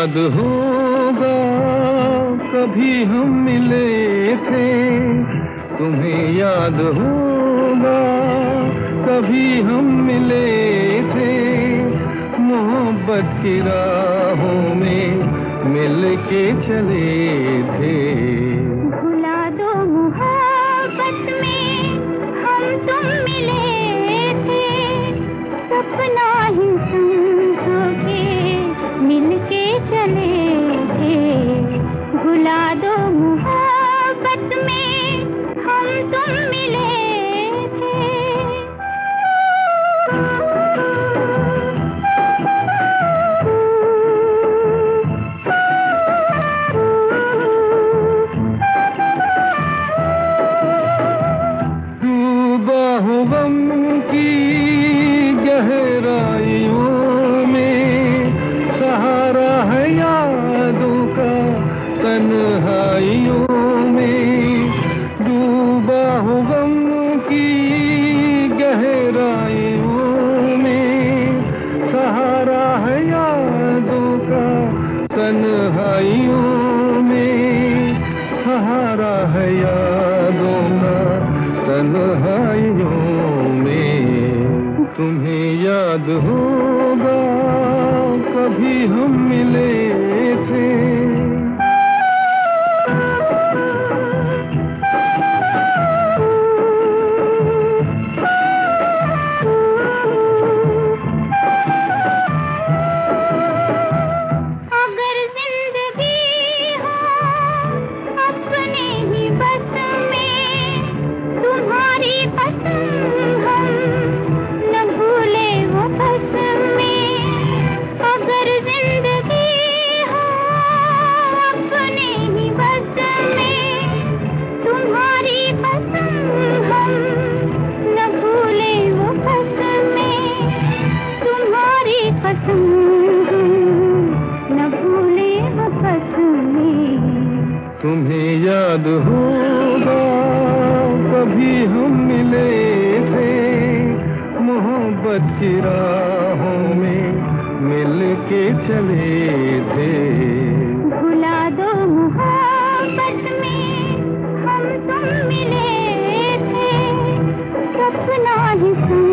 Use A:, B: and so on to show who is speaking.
A: याद होगा, कभी हम मिले थे। तुम्हें याद होगा, कभी हम मिले थे। मोहब्बत की राहों में मिल के चले थे। तन्हाइयों में डूबा हूँ गम की गहराइयों में, सहारा है यादों का तन्हाइयों में सहारा है यादों का तन्हाइयों में, तुम्हें याद होगा, कभी हम मिले तुम्हें याद होगा कभी हम मिले थे। मोहब्बत की राहों में मिल के चले थे।
B: भुला दो मोहब्बत में हम तुम मिले थे। सपना ही सुन